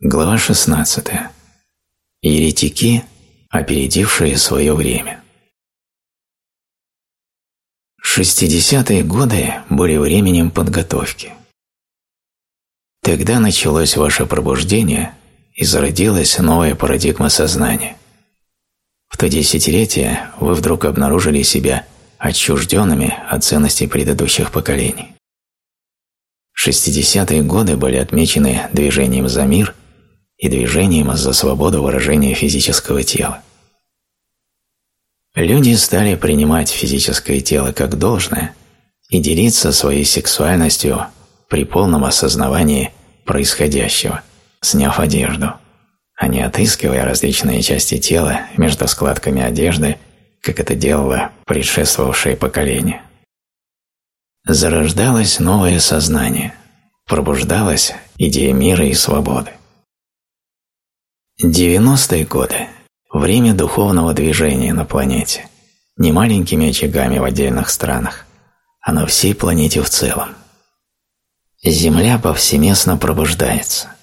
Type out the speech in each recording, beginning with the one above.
Глава 16. Еретики, опередившие свое время. 60-е годы были временем подготовки. Тогда началось ваше пробуждение и зародилась новая парадигма сознания. В то десятилетие вы вдруг обнаружили себя отчужденными от ценностей предыдущих поколений. 60-е годы были отмечены движением за мир и движением за свободу выражения физического тела. Люди стали принимать физическое тело как должное и делиться своей сексуальностью при полном осознавании происходящего, сняв одежду, а не отыскивая различные части тела между складками одежды, как это делало предшествовавшее поколение. Зарождалось новое сознание, пробуждалась идея мира и свободы. 90-е годы – время духовного движения на планете, не маленькими очагами в отдельных странах, а на всей планете в целом. Земля повсеместно пробуждается.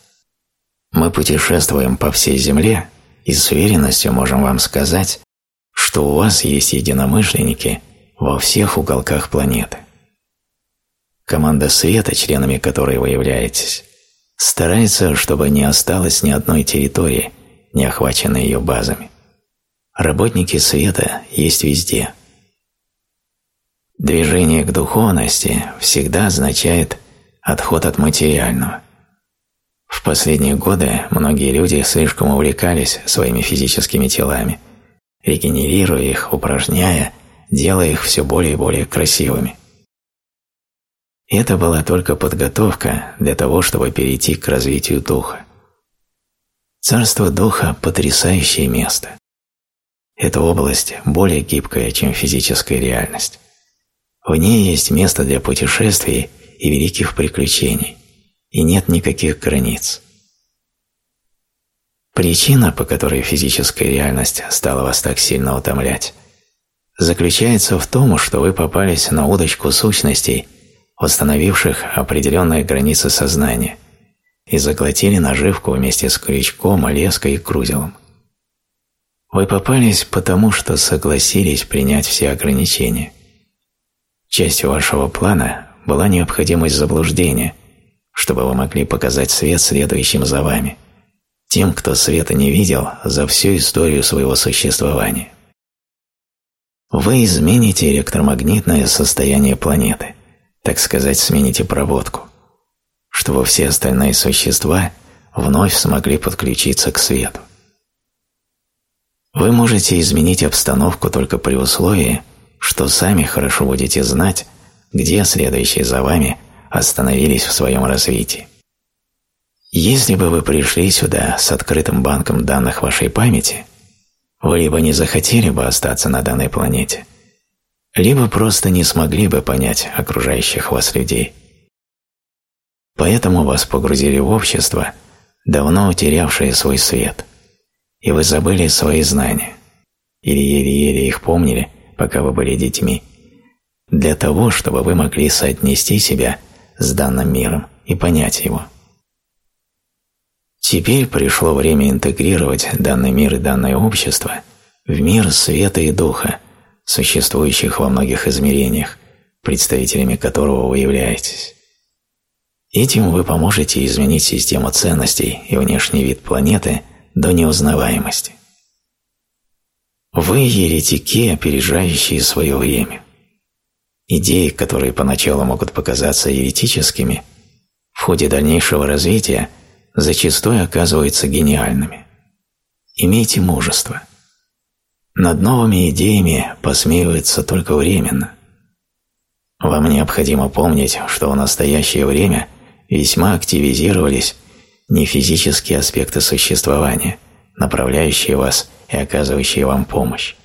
Мы путешествуем по всей Земле и с уверенностью можем вам сказать, что у вас есть единомышленники во всех уголках планеты. Команда света, членами которой вы являетесь, старается, чтобы не осталось ни одной территории, не охваченной ее базами. Работники света есть везде. Движение к духовности всегда означает отход от материального. В последние годы многие люди слишком увлекались своими физическими телами, регенерируя их, упражняя, делая их все более и более красивыми. Это была только подготовка для того, чтобы перейти к развитию духа. Царство духа – потрясающее место. Эта область более гибкая, чем физическая реальность. В ней есть место для путешествий и великих приключений, и нет никаких границ. Причина, по которой физическая реальность стала вас так сильно утомлять, заключается в том, что вы попались на удочку сущностей – установивших определенные границы сознания, и заглотили наживку вместе с крючком, леской и крузелом. Вы попались потому, что согласились принять все ограничения. Частью вашего плана была необходимость заблуждения, чтобы вы могли показать свет следующим за вами, тем, кто света не видел за всю историю своего существования. Вы измените электромагнитное состояние планеты – так сказать, смените проводку, чтобы все остальные существа вновь смогли подключиться к свету. Вы можете изменить обстановку только при условии, что сами хорошо будете знать, где следующие за вами остановились в своем развитии. Если бы вы пришли сюда с открытым банком данных вашей памяти, вы либо не захотели бы остаться на данной планете – либо просто не смогли бы понять окружающих вас людей. Поэтому вас погрузили в общество, давно утерявшее свой свет, и вы забыли свои знания, или еле-еле их помнили, пока вы были детьми, для того, чтобы вы могли соотнести себя с данным миром и понять его. Теперь пришло время интегрировать данный мир и данное общество в мир света и духа, существующих во многих измерениях, представителями которого вы являетесь. Этим вы поможете изменить систему ценностей и внешний вид планеты до неузнаваемости. Вы еретики, опережающие свое время. Идеи, которые поначалу могут показаться еретическими, в ходе дальнейшего развития зачастую оказываются гениальными. Имейте мужество – над новыми идеями посмеивается только временно. Вам необходимо помнить, что в настоящее время весьма активизировались нефизические аспекты существования, направляющие вас и оказывающие вам помощь.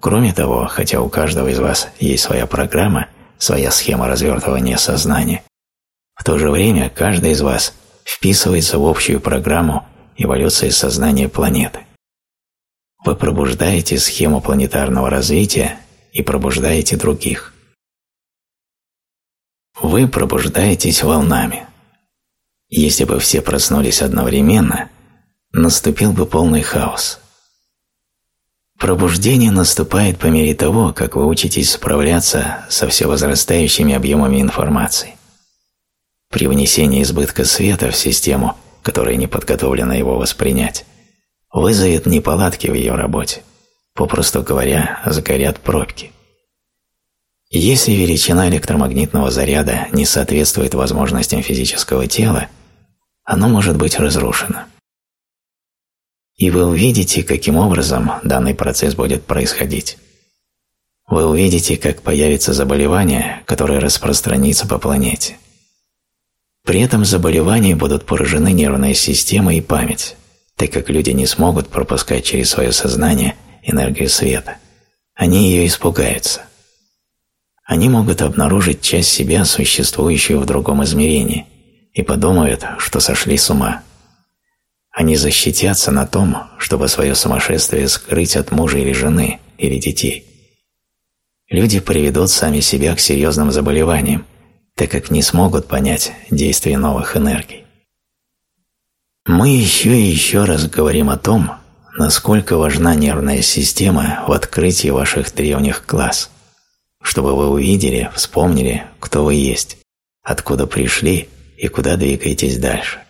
Кроме того, хотя у каждого из вас есть своя программа, своя схема развертывания сознания, в то же время каждый из вас вписывается в общую программу эволюции сознания планеты. Вы пробуждаете схему планетарного развития и пробуждаете других. Вы пробуждаетесь волнами. Если бы все проснулись одновременно, наступил бы полный хаос. Пробуждение наступает по мере того, как вы учитесь справляться со все возрастающими объемами информации. При внесении избытка света в систему, которая не подготовлена его воспринять, вызовет неполадки в ее работе, попросту говоря, загорят пробки. Если величина электромагнитного заряда не соответствует возможностям физического тела, оно может быть разрушено. И вы увидите, каким образом данный процесс будет происходить. Вы увидите, как появится заболевание, которое распространится по планете. При этом заболевания будут поражены нервная система и память, так как люди не смогут пропускать через свое сознание энергию света. Они ее испугаются. Они могут обнаружить часть себя, существующую в другом измерении, и подумают, что сошли с ума. Они защитятся на том, чтобы свое сумасшествие скрыть от мужа или жены, или детей. Люди приведут сами себя к серьезным заболеваниям, так как не смогут понять действие новых энергий. Мы еще и еще раз говорим о том, насколько важна нервная система в открытии ваших древних класс, чтобы вы увидели, вспомнили, кто вы есть, откуда пришли и куда двигаетесь дальше.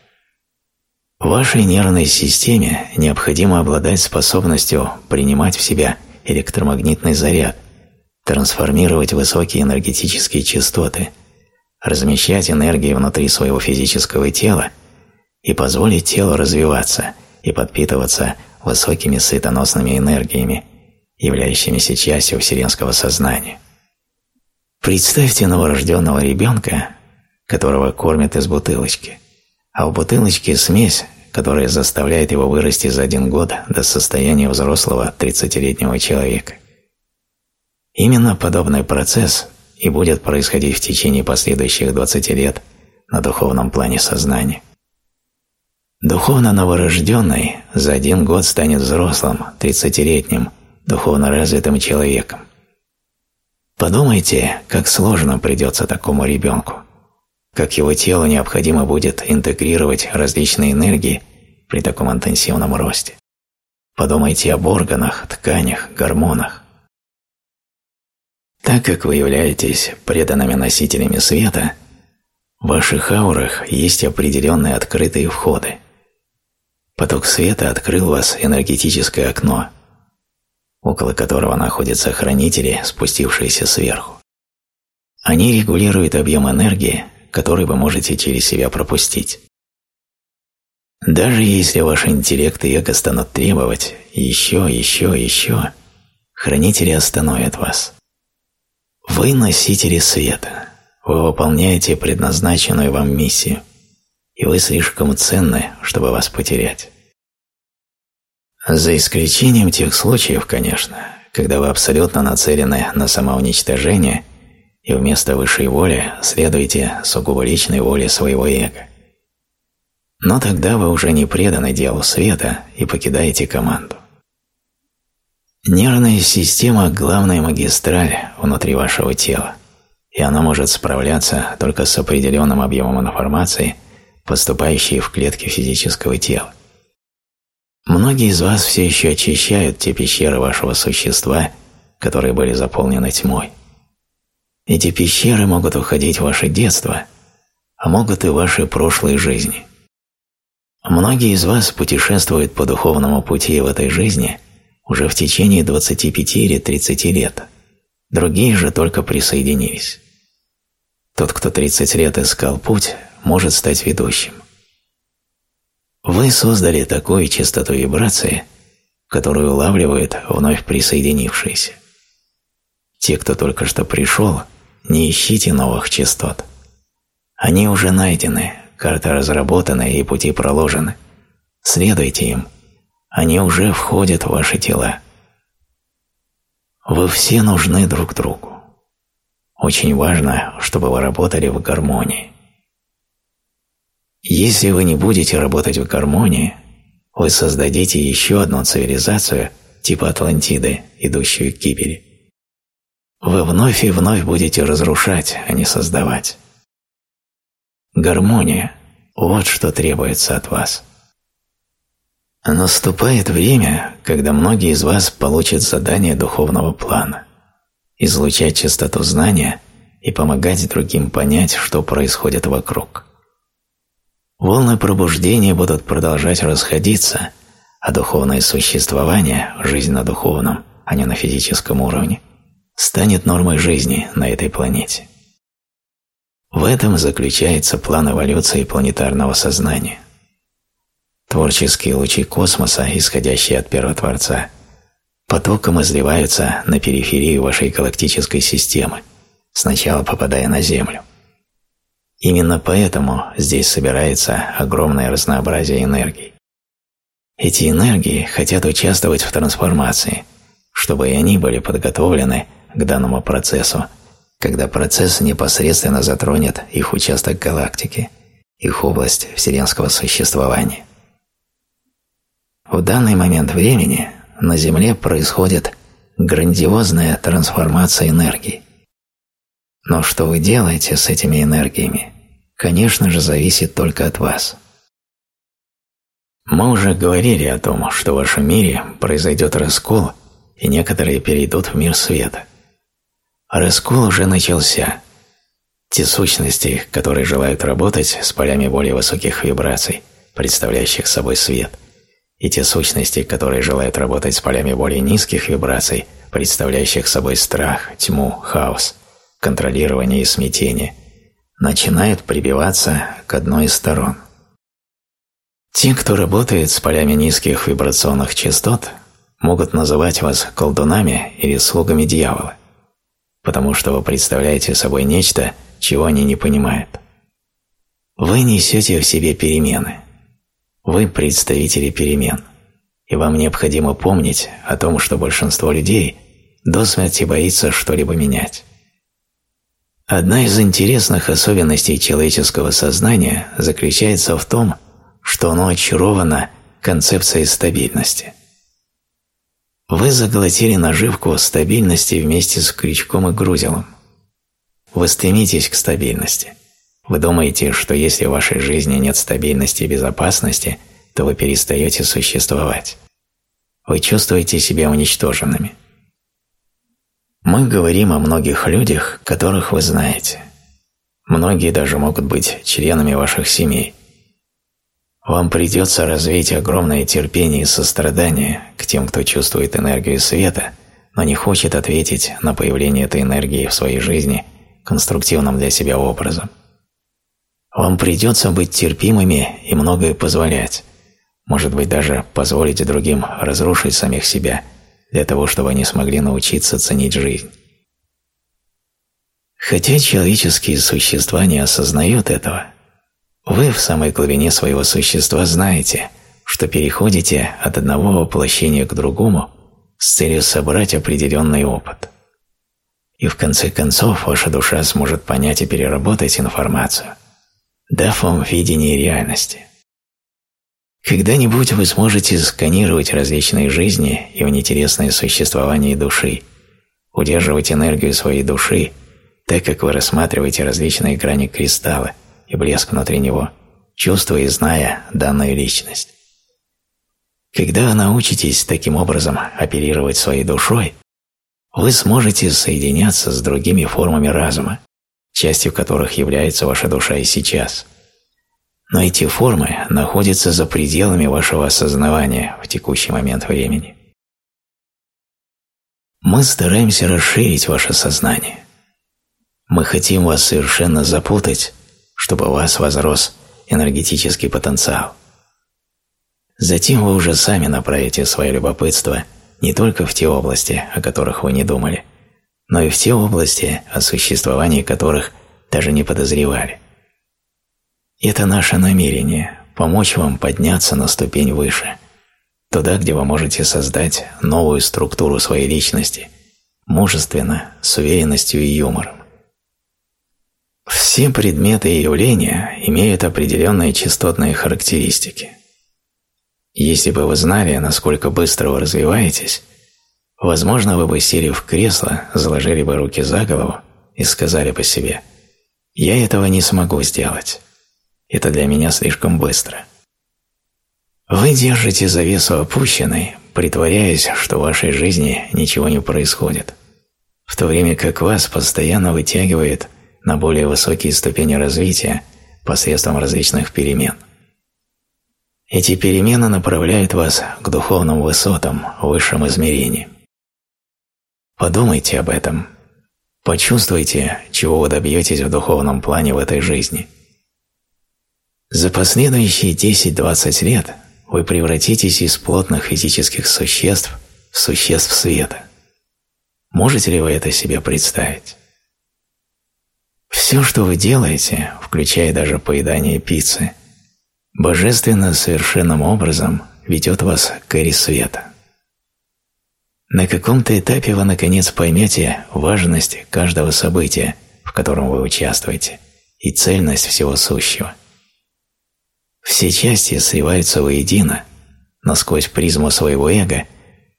Вашей нервной системе необходимо обладать способностью принимать в себя электромагнитный заряд, трансформировать высокие энергетические частоты, размещать энергии внутри своего физического тела и позволить телу развиваться и подпитываться высокими светоносными энергиями, являющимися частью вселенского сознания. Представьте новорожденного ребенка, которого кормят из бутылочки – а в бутылочке смесь, которая заставляет его вырасти за один год до состояния взрослого 30-летнего человека. Именно подобный процесс и будет происходить в течение последующих 20 лет на духовном плане сознания. Духовно новорожденный за один год станет взрослым, 30-летним, духовно развитым человеком. Подумайте, как сложно придется такому ребенку как его телу необходимо будет интегрировать различные энергии при таком интенсивном росте. Подумайте об органах, тканях, гормонах. Так как вы являетесь преданными носителями света, в ваших аурах есть определенные открытые входы. Поток света открыл вас энергетическое окно, около которого находятся хранители, спустившиеся сверху. Они регулируют объем энергии, который вы можете через себя пропустить. Даже если ваш интеллект и эго станут требовать еще, еще, еще, хранители остановят вас. Вы носители света, вы выполняете предназначенную вам миссию, и вы слишком ценны, чтобы вас потерять. За исключением тех случаев, конечно, когда вы абсолютно нацелены на самоуничтожение – и вместо высшей воли следуйте сугубо личной воле своего эго. Но тогда вы уже не преданы делу света и покидаете команду. Нервная система – главная магистраль внутри вашего тела, и она может справляться только с определенным объемом информации, поступающей в клетки физического тела. Многие из вас все еще очищают те пещеры вашего существа, которые были заполнены тьмой. Эти пещеры могут уходить в ваше детство, а могут и в ваши прошлые жизни. Многие из вас путешествуют по духовному пути в этой жизни уже в течение 25 или 30 лет, другие же только присоединились. Тот, кто 30 лет искал путь, может стать ведущим. Вы создали такую частоту вибрации, которую улавливают вновь присоединившиеся. Те, кто только что пришел – не ищите новых частот. Они уже найдены, карта разработана и пути проложены. Следуйте им. Они уже входят в ваши тела. Вы все нужны друг другу. Очень важно, чтобы вы работали в гармонии. Если вы не будете работать в гармонии, вы создадите еще одну цивилизацию типа Атлантиды, идущую к гибели. Вы вновь и вновь будете разрушать, а не создавать. Гармония Вот что требуется от вас. Наступает время, когда многие из вас получат задание духовного плана – излучать частоту знания и помогать другим понять, что происходит вокруг. Волны пробуждения будут продолжать расходиться, а духовное существование, жизнь на духовном, а не на физическом уровне, станет нормой жизни на этой планете. В этом заключается план эволюции планетарного сознания. Творческие лучи космоса, исходящие от Первого Творца, потоком изливаются на периферию вашей галактической системы, сначала попадая на Землю. Именно поэтому здесь собирается огромное разнообразие энергий. Эти энергии хотят участвовать в трансформации, чтобы и они были подготовлены к данному процессу, когда процесс непосредственно затронет их участок галактики, их область вселенского существования. В данный момент времени на Земле происходит грандиозная трансформация энергии. Но что вы делаете с этими энергиями, конечно же, зависит только от вас. Мы уже говорили о том, что в вашем мире произойдет раскол, и некоторые перейдут в мир света. Раскол уже начался. Те сущности, которые желают работать с полями более высоких вибраций, представляющих собой свет, и те сущности, которые желают работать с полями более низких вибраций, представляющих собой страх, тьму, хаос – контролирования и смятения, начинают прибиваться к одной из сторон. Те, кто работает с полями низких вибрационных частот, могут называть вас колдунами или слугами дьявола, потому что вы представляете собой нечто, чего они не понимают. Вы несете в себе перемены. Вы представители перемен, и вам необходимо помнить о том, что большинство людей до смерти боится что-либо менять. Одна из интересных особенностей человеческого сознания заключается в том, что оно очаровано концепцией стабильности. Вы заглотили наживку стабильности вместе с крючком и грузилом. Вы стремитесь к стабильности. Вы думаете, что если в вашей жизни нет стабильности и безопасности, то вы перестаете существовать. Вы чувствуете себя уничтоженными – мы говорим о многих людях, которых вы знаете. Многие даже могут быть членами ваших семей. Вам придется развить огромное терпение и сострадание к тем, кто чувствует энергию света, но не хочет ответить на появление этой энергии в своей жизни конструктивным для себя образом. Вам придется быть терпимыми и многое позволять, может быть даже позволить другим разрушить самих себя – для того, чтобы они смогли научиться ценить жизнь. Хотя человеческие существа не осознают этого, вы в самой глубине своего существа знаете, что переходите от одного воплощения к другому с целью собрать определенный опыт. И в конце концов ваша душа сможет понять и переработать информацию, дав вам видение реальности. Когда-нибудь вы сможете сканировать различные жизни и внетересное существование души, удерживать энергию своей души, так как вы рассматриваете различные грани кристалла и блеск внутри него, чувствуя и зная данную личность. Когда научитесь таким образом оперировать своей душой, вы сможете соединяться с другими формами разума, частью которых является ваша душа и сейчас – но эти формы находятся за пределами вашего осознавания в текущий момент времени. Мы стараемся расширить ваше сознание. Мы хотим вас совершенно запутать, чтобы у вас возрос энергетический потенциал. Затем вы уже сами направите свое любопытство не только в те области, о которых вы не думали, но и в те области, о существовании которых даже не подозревали. Это наше намерение – помочь вам подняться на ступень выше, туда, где вы можете создать новую структуру своей личности, мужественно, с уверенностью и юмором. Все предметы и явления имеют определенные частотные характеристики. Если бы вы знали, насколько быстро вы развиваетесь, возможно, вы бы сели в кресло, заложили бы руки за голову и сказали бы себе «Я этого не смогу сделать». Это для меня слишком быстро. Вы держите завесу опущенной, притворяясь, что в вашей жизни ничего не происходит, в то время как вас постоянно вытягивает на более высокие ступени развития посредством различных перемен. Эти перемены направляют вас к духовным высотам, высшим измерениям. Подумайте об этом. Почувствуйте, чего вы добьетесь в духовном плане в этой жизни. За последующие 10-20 лет вы превратитесь из плотных физических существ в существ света. Можете ли вы это себе представить? Все, что вы делаете, включая даже поедание пиццы, божественно совершенным образом ведет вас к эре света. На каком-то этапе вы наконец поймете важность каждого события, в котором вы участвуете, и цельность всего сущего. Все части сливаются воедино, но сквозь призму своего эго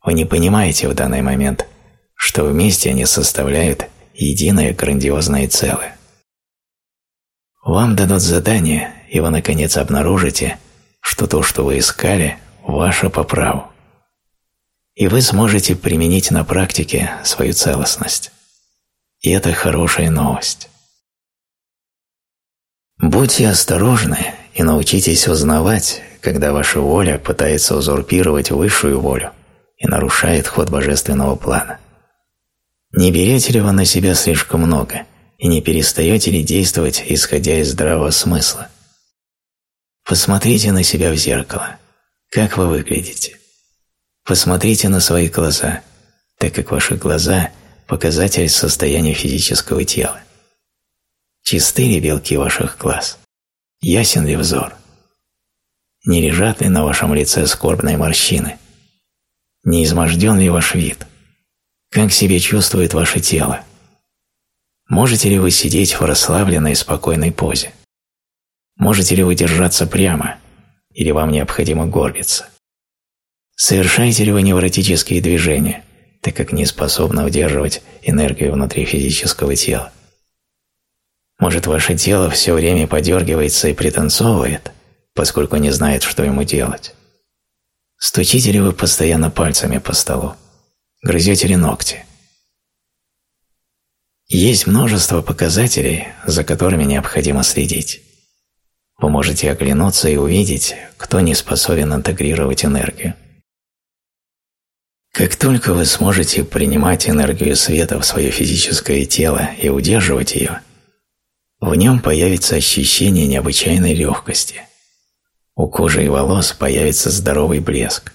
вы не понимаете в данный момент, что вместе они составляют единое грандиозное целое. Вам дадут задание, и вы наконец обнаружите, что то, что вы искали, ваше по праву и вы сможете применить на практике свою целостность. И это хорошая новость. Будьте осторожны и научитесь узнавать, когда ваша воля пытается узурпировать высшую волю и нарушает ход божественного плана. Не берете ли вы на себя слишком много и не перестаете ли действовать, исходя из здравого смысла? Посмотрите на себя в зеркало. Как вы выглядите? Посмотрите на свои глаза, так как ваши глаза – показатель состояния физического тела. Чисты ли белки ваших глаз? Ясен ли взор? Не лежат ли на вашем лице скорбные морщины? Не изможден ли ваш вид? Как себя чувствует ваше тело? Можете ли вы сидеть в расслабленной и спокойной позе? Можете ли вы держаться прямо? Или вам необходимо горбиться? Совершаете ли вы невротические движения, так как не способны удерживать энергию внутри физического тела? Может, ваше тело все время подергивается и пританцовывает, поскольку не знает, что ему делать? Стучите ли вы постоянно пальцами по столу? Грызете ли ногти? Есть множество показателей, за которыми необходимо следить. Вы можете оглянуться и увидеть, кто не способен интегрировать энергию. Как только вы сможете принимать энергию света в свое физическое тело и удерживать ее, в нем появится ощущение необычайной легкости. У кожи и волос появится здоровый блеск.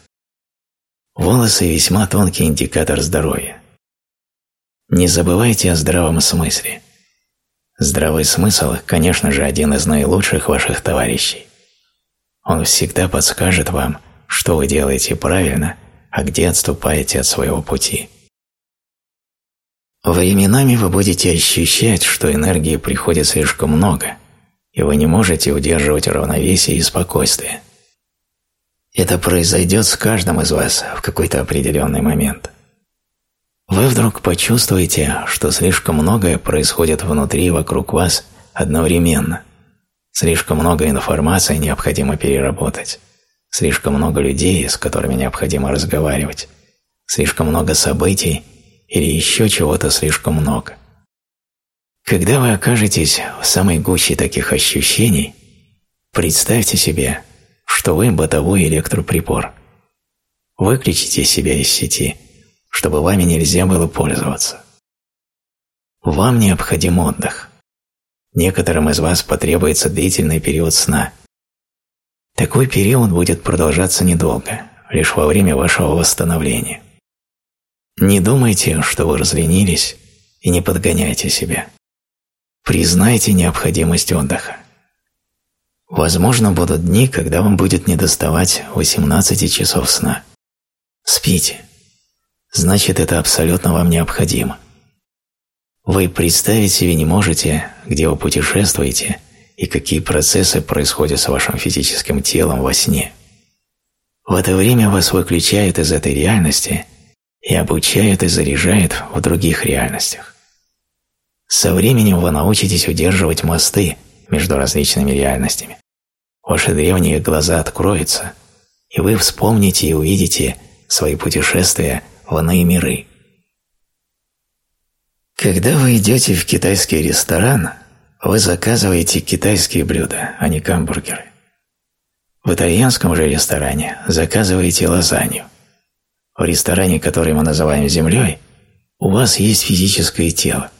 Волосы – весьма тонкий индикатор здоровья. Не забывайте о здравом смысле. Здравый смысл, конечно же, один из наилучших ваших товарищей. Он всегда подскажет вам, что вы делаете правильно а где отступаете от своего пути. Временами вы будете ощущать, что энергии приходит слишком много, и вы не можете удерживать равновесие и спокойствие. Это произойдет с каждым из вас в какой-то определенный момент. Вы вдруг почувствуете, что слишком многое происходит внутри и вокруг вас одновременно. Слишком много информации необходимо переработать слишком много людей, с которыми необходимо разговаривать, слишком много событий или еще чего-то слишком много. Когда вы окажетесь в самой гуще таких ощущений, представьте себе, что вы бытовой электроприбор. Выключите себя из сети, чтобы вами нельзя было пользоваться. Вам необходим отдых. Некоторым из вас потребуется длительный период сна – такой период будет продолжаться недолго, лишь во время вашего восстановления. Не думайте, что вы разленились, и не подгоняйте себя. Признайте необходимость отдыха. Возможно, будут дни, когда вам будет недоставать 18 часов сна. Спите. Значит, это абсолютно вам необходимо. Вы представить себе не можете, где вы путешествуете – и какие процессы происходят с вашим физическим телом во сне. В это время вас выключают из этой реальности и обучают и заряжают в других реальностях. Со временем вы научитесь удерживать мосты между различными реальностями ваши древние глаза откроются, и вы вспомните и увидите свои путешествия в иные миры. Когда вы идете в китайский ресторан, вы заказываете китайские блюда, а не гамбургеры. В итальянском же ресторане заказываете лазанью. В ресторане, который мы называем землей, у вас есть физическое тело,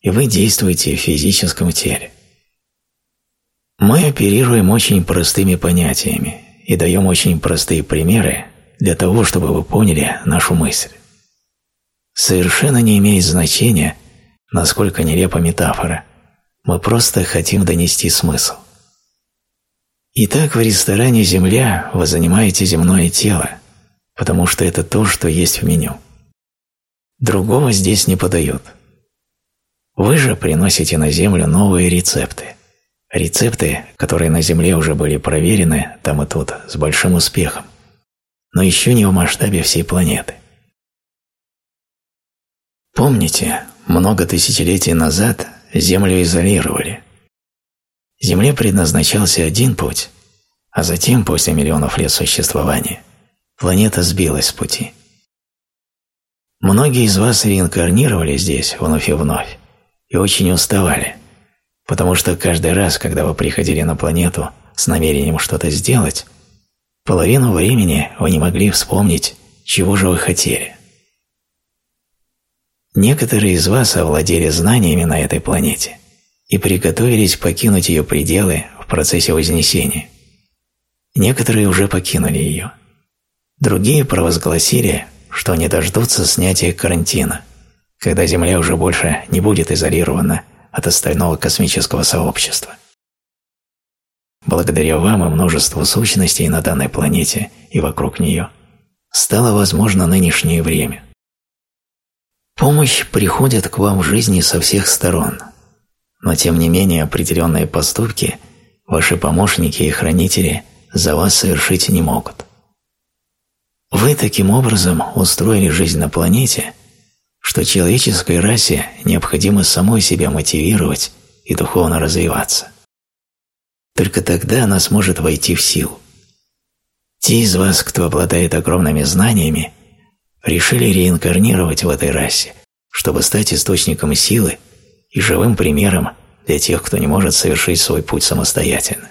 и вы действуете в физическом теле. Мы оперируем очень простыми понятиями и даем очень простые примеры для того, чтобы вы поняли нашу мысль. Совершенно не имеет значения, насколько нелепа метафора. Мы просто хотим донести смысл. Итак, в ресторане «Земля» вы занимаете земное тело, потому что это то, что есть в меню. Другого здесь не подают. Вы же приносите на Землю новые рецепты. Рецепты, которые на Земле уже были проверены там и тут с большим успехом, но еще не в масштабе всей планеты. Помните, много тысячелетий назад Землю изолировали. Земле предназначался один путь, а затем, после миллионов лет существования, планета сбилась с пути. Многие из вас реинкарнировали здесь вновь и вновь и очень уставали, потому что каждый раз, когда вы приходили на планету с намерением что-то сделать, половину времени вы не могли вспомнить, чего же вы хотели. Некоторые из вас овладели знаниями на этой планете и приготовились покинуть ее пределы в процессе вознесения. Некоторые уже покинули ее. Другие провозгласили, что не дождутся снятия карантина, когда Земля уже больше не будет изолирована от остального космического сообщества. Благодаря вам и множеству сущностей на данной планете и вокруг нее стало возможно нынешнее время – Помощь приходит к вам в жизни со всех сторон, но тем не менее определенные поступки ваши помощники и хранители за вас совершить не могут. Вы таким образом устроили жизнь на планете, что человеческой расе необходимо самой себя мотивировать и духовно развиваться. Только тогда она сможет войти в силу. Те из вас, кто обладает огромными знаниями, решили реинкарнировать в этой расе, чтобы стать источником силы и живым примером для тех, кто не может совершить свой путь самостоятельно.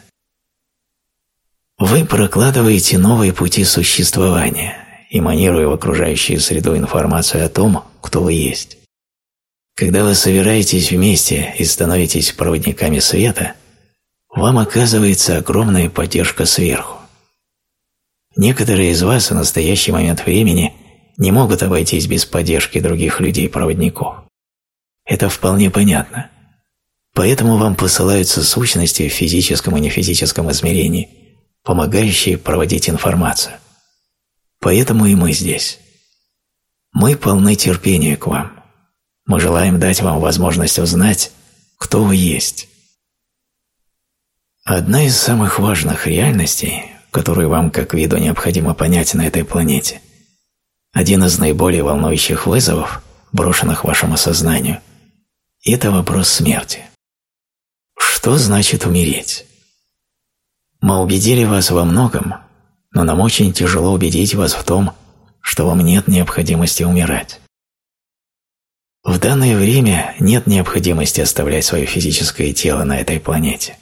Вы прокладываете новые пути существования, эманируя в окружающую среду информацию о том, кто вы есть. Когда вы собираетесь вместе и становитесь проводниками света, вам оказывается огромная поддержка сверху. Некоторые из вас в настоящий момент времени не могут обойтись без поддержки других людей-проводников. Это вполне понятно. Поэтому вам посылаются сущности в физическом и нефизическом измерении, помогающие проводить информацию. Поэтому и мы здесь. Мы полны терпения к вам. Мы желаем дать вам возможность узнать, кто вы есть. Одна из самых важных реальностей, которую вам как виду необходимо понять на этой планете – один из наиболее волнующих вызовов, брошенных вашему сознанию, это вопрос смерти. Что значит умереть? Мы убедили вас во многом, но нам очень тяжело убедить вас в том, что вам нет необходимости умирать. В данное время нет необходимости оставлять свое физическое тело на этой планете.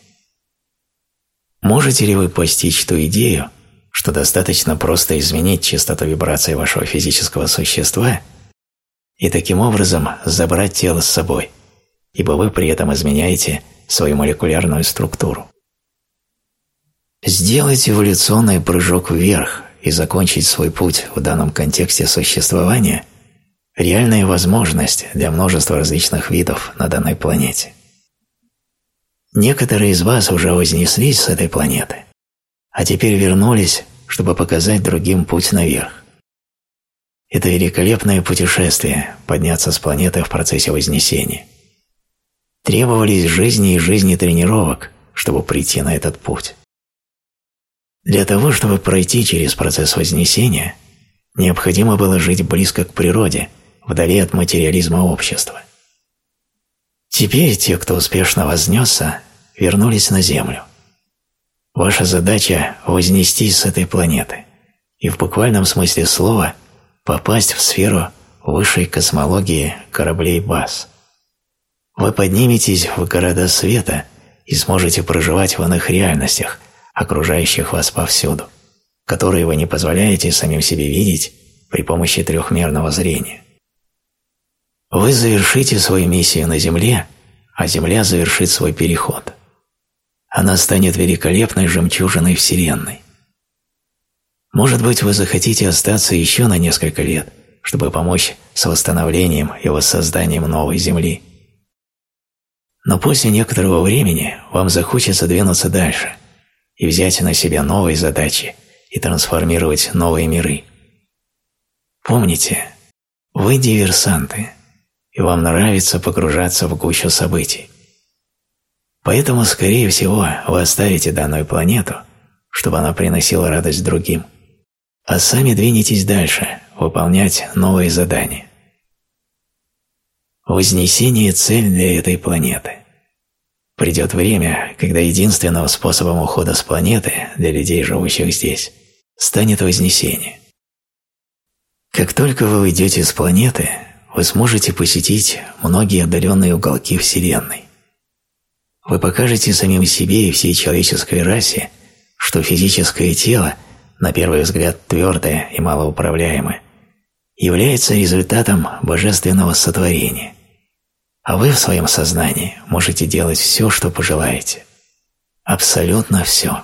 Можете ли вы постичь ту идею, что достаточно просто изменить частоту вибрации вашего физического существа и таким образом забрать тело с собой, ибо вы при этом изменяете свою молекулярную структуру. Сделать эволюционный прыжок вверх и закончить свой путь в данном контексте существования – реальная возможность для множества различных видов на данной планете. Некоторые из вас уже вознеслись с этой планеты – а теперь вернулись, чтобы показать другим путь наверх. Это великолепное путешествие – подняться с планеты в процессе Вознесения. Требовались жизни и жизни тренировок, чтобы прийти на этот путь. Для того, чтобы пройти через процесс Вознесения, необходимо было жить близко к природе, вдали от материализма общества. Теперь те, кто успешно вознесся, вернулись на Землю. Ваша задача – вознестись с этой планеты и в буквальном смысле слова попасть в сферу высшей космологии кораблей БАС. Вы подниметесь в города света и сможете проживать в иных реальностях, окружающих вас повсюду, которые вы не позволяете самим себе видеть при помощи трехмерного зрения. Вы завершите свою миссию на Земле, а Земля завершит свой переход. Она станет великолепной жемчужиной Вселенной. Может быть, вы захотите остаться еще на несколько лет, чтобы помочь с восстановлением и воссозданием новой Земли. Но после некоторого времени вам захочется двинуться дальше и взять на себя новые задачи и трансформировать новые миры. Помните, вы диверсанты, и вам нравится погружаться в гущу событий. Поэтому, скорее всего, вы оставите данную планету, чтобы она приносила радость другим, а сами двинетесь дальше, выполнять новые задания. Вознесение – цель для этой планеты. Придет время, когда единственным способом ухода с планеты для людей, живущих здесь, станет вознесение. Как только вы уйдете с планеты, вы сможете посетить многие отдаленные уголки Вселенной. Вы покажете самим себе и всей человеческой расе, что физическое тело, на первый взгляд твердое и малоуправляемое, является результатом божественного сотворения, а вы в своем сознании можете делать все, что пожелаете. Абсолютно все.